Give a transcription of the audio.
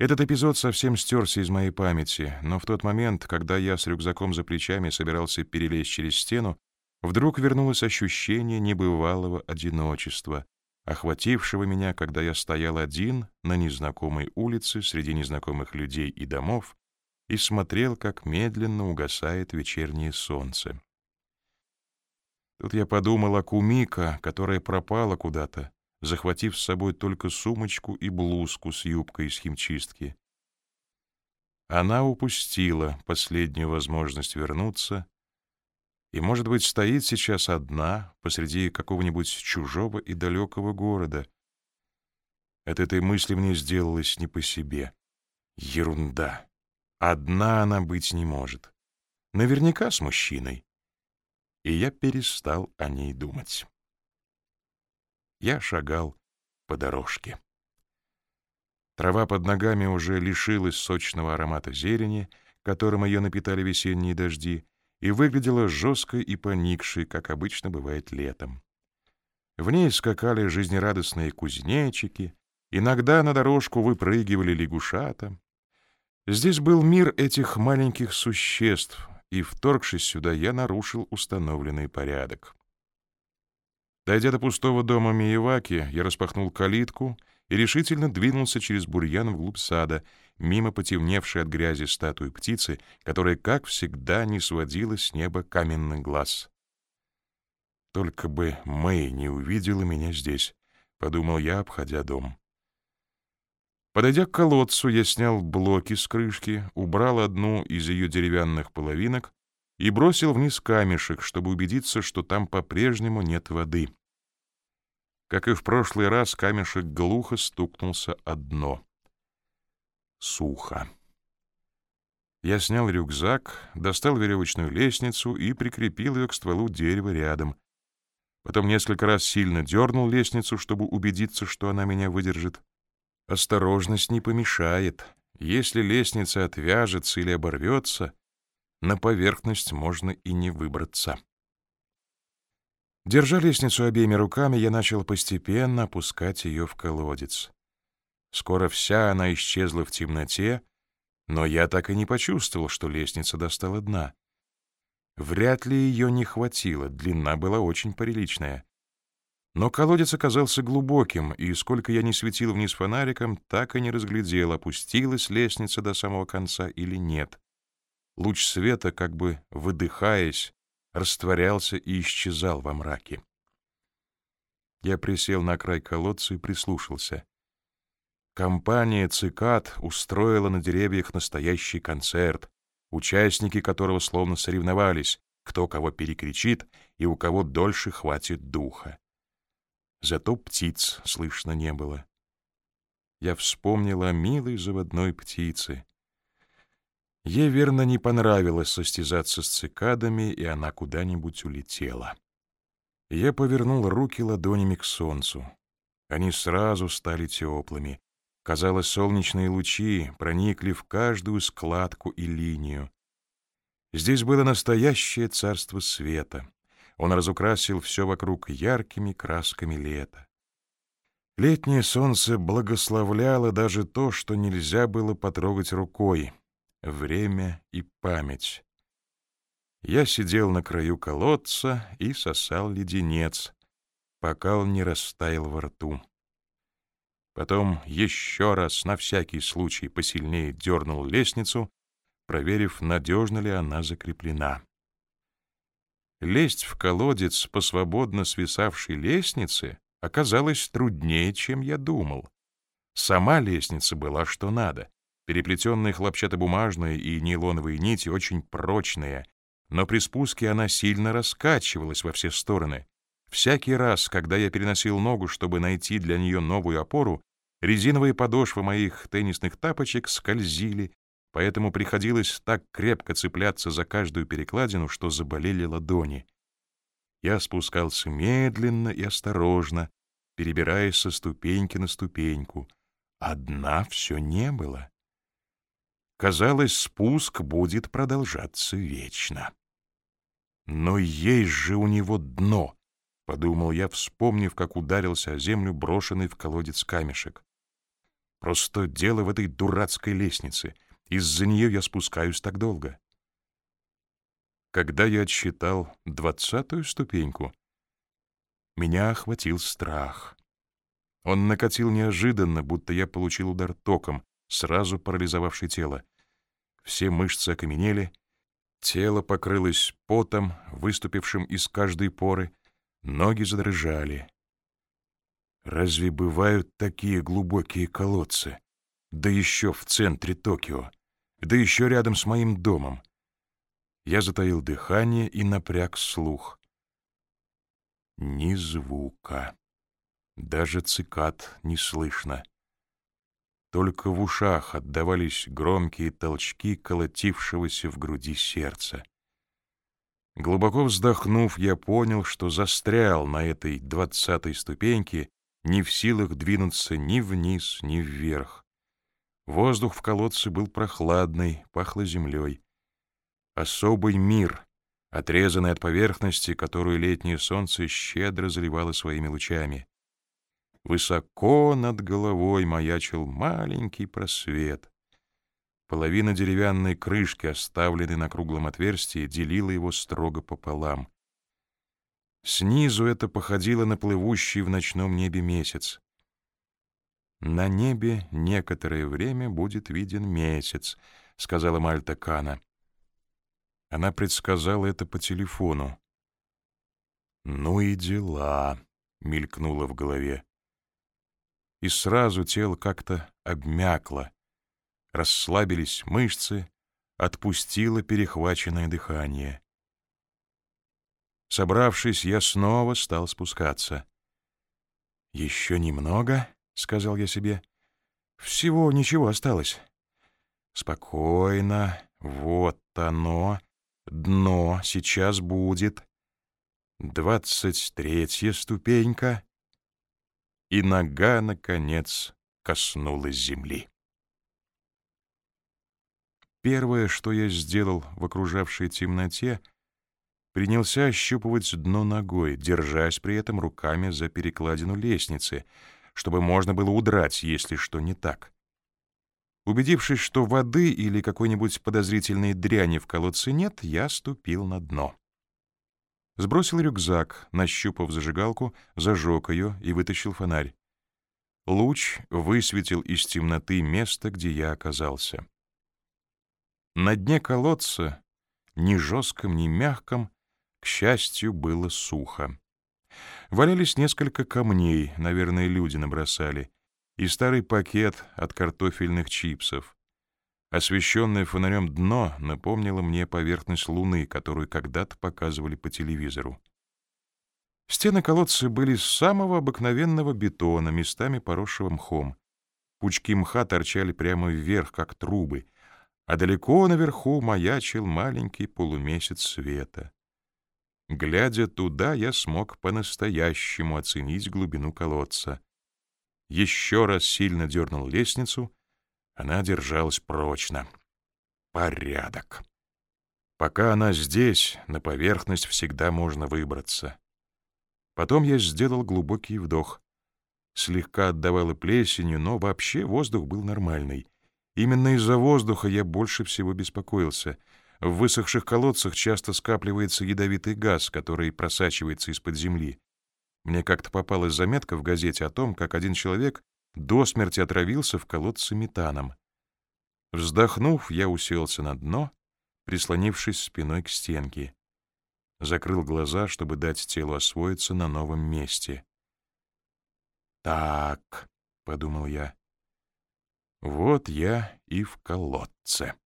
Этот эпизод совсем стерся из моей памяти, но в тот момент, когда я с рюкзаком за плечами собирался перелезть через стену, вдруг вернулось ощущение небывалого одиночества, охватившего меня, когда я стоял один на незнакомой улице среди незнакомых людей и домов и смотрел, как медленно угасает вечернее солнце. Тут я подумал о Кумика, которая пропала куда-то, захватив с собой только сумочку и блузку с юбкой из химчистки. Она упустила последнюю возможность вернуться и, может быть, стоит сейчас одна посреди какого-нибудь чужого и далекого города. От этой мысли мне сделалось не по себе. Ерунда. Одна она быть не может. Наверняка с мужчиной. И я перестал о ней думать я шагал по дорожке. Трава под ногами уже лишилась сочного аромата зелени, которым ее напитали весенние дожди, и выглядела жесткой и поникшей, как обычно бывает летом. В ней скакали жизнерадостные кузнечики, иногда на дорожку выпрыгивали лягушата. Здесь был мир этих маленьких существ, и, вторгшись сюда, я нарушил установленный порядок. Дойдя до пустого дома Миеваки, я распахнул калитку и решительно двинулся через бурьян вглубь сада, мимо потемневшей от грязи статуи птицы, которая, как всегда, не сводила с неба каменный глаз. «Только бы Мэй не увидела меня здесь», — подумал я, обходя дом. Подойдя к колодцу, я снял блоки с крышки, убрал одну из ее деревянных половинок и бросил вниз камешек, чтобы убедиться, что там по-прежнему нет воды. Как и в прошлый раз, камешек глухо стукнулся о дно. Сухо. Я снял рюкзак, достал веревочную лестницу и прикрепил ее к стволу дерева рядом. Потом несколько раз сильно дернул лестницу, чтобы убедиться, что она меня выдержит. Осторожность не помешает. Если лестница отвяжется или оборвется, на поверхность можно и не выбраться. Держа лестницу обеими руками, я начал постепенно опускать ее в колодец. Скоро вся она исчезла в темноте, но я так и не почувствовал, что лестница достала дна. Вряд ли ее не хватило, длина была очень приличная. Но колодец оказался глубоким, и сколько я не светил вниз фонариком, так и не разглядел, опустилась лестница до самого конца или нет. Луч света, как бы выдыхаясь, растворялся и исчезал во мраке. Я присел на край колодца и прислушался. Компания «Цикад» устроила на деревьях настоящий концерт, участники которого словно соревновались, кто кого перекричит и у кого дольше хватит духа. Зато птиц слышно не было. Я вспомнил о милой заводной птице, Ей, верно, не понравилось состязаться с цикадами, и она куда-нибудь улетела. Я повернул руки ладонями к солнцу. Они сразу стали теплыми. Казалось, солнечные лучи проникли в каждую складку и линию. Здесь было настоящее царство света. Он разукрасил все вокруг яркими красками лета. Летнее солнце благословляло даже то, что нельзя было потрогать рукой, время и память. Я сидел на краю колодца и сосал леденец, пока он не растаял во рту. Потом еще раз на всякий случай посильнее дернул лестницу, проверив, надежно ли она закреплена. Лезть в колодец по свободно свисавшей лестнице оказалось труднее, чем я думал. Сама лестница была что надо. Переплетенные хлопчатобумажные и нейлоновые нити очень прочные, но при спуске она сильно раскачивалась во все стороны. Всякий раз, когда я переносил ногу, чтобы найти для нее новую опору, резиновые подошвы моих теннисных тапочек скользили, поэтому приходилось так крепко цепляться за каждую перекладину, что заболели ладони. Я спускался медленно и осторожно, перебираясь со ступеньки на ступеньку. Одна все не было. Казалось, спуск будет продолжаться вечно. Но есть же у него дно, подумал я, вспомнив, как ударился о землю брошенный в колодец камешек. Просто дело в этой дурацкой лестнице. Из-за нее я спускаюсь так долго. Когда я отсчитал двадцатую ступеньку, меня охватил страх. Он накатил неожиданно, будто я получил удар током, сразу парализовавший тело. Все мышцы окаменели, тело покрылось потом, выступившим из каждой поры, ноги задрожали. Разве бывают такие глубокие колодцы? Да еще в центре Токио, да еще рядом с моим домом. Я затаил дыхание и напряг слух. Ни звука. Даже цикад не слышно. Только в ушах отдавались громкие толчки колотившегося в груди сердца. Глубоко вздохнув, я понял, что застрял на этой двадцатой ступеньке, не в силах двинуться ни вниз, ни вверх. Воздух в колодце был прохладный, пахло землей. Особый мир, отрезанный от поверхности, которую летнее солнце щедро заливало своими лучами. Высоко над головой маячил маленький просвет. Половина деревянной крышки, оставленной на круглом отверстии, делила его строго пополам. Снизу это походило на плывущий в ночном небе месяц. «На небе некоторое время будет виден месяц», — сказала Мальта Кана. Она предсказала это по телефону. «Ну и дела», — мелькнуло в голове и сразу тело как-то обмякло. Расслабились мышцы, отпустило перехваченное дыхание. Собравшись, я снова стал спускаться. «Еще немного», — сказал я себе. «Всего ничего осталось». «Спокойно, вот оно, дно сейчас будет. Двадцать третья ступенька» и нога, наконец, коснулась земли. Первое, что я сделал в окружавшей темноте, принялся ощупывать дно ногой, держась при этом руками за перекладину лестницы, чтобы можно было удрать, если что не так. Убедившись, что воды или какой-нибудь подозрительной дряни в колодце нет, я ступил на дно. Сбросил рюкзак, нащупав зажигалку, зажег ее и вытащил фонарь. Луч высветил из темноты место, где я оказался. На дне колодца, ни жестком, ни мягком, к счастью, было сухо. Валялись несколько камней, наверное, люди набросали, и старый пакет от картофельных чипсов. Освещенное фонарем дно напомнило мне поверхность Луны, которую когда-то показывали по телевизору. Стены колодца были из самого обыкновенного бетона, местами поросшего мхом. Пучки мха торчали прямо вверх, как трубы, а далеко наверху маячил маленький полумесяц света. Глядя туда, я смог по-настоящему оценить глубину колодца. Еще раз сильно дернул лестницу — она держалась прочно. Порядок. Пока она здесь, на поверхность всегда можно выбраться. Потом я сделал глубокий вдох. Слегка отдавало плесенью, но вообще воздух был нормальный. Именно из-за воздуха я больше всего беспокоился. В высохших колодцах часто скапливается ядовитый газ, который просачивается из-под земли. Мне как-то попалась заметка в газете о том, как один человек до смерти отравился в колодце метаном. Вздохнув, я уселся на дно, прислонившись спиной к стенке. Закрыл глаза, чтобы дать телу освоиться на новом месте. «Так», — подумал я, — «вот я и в колодце».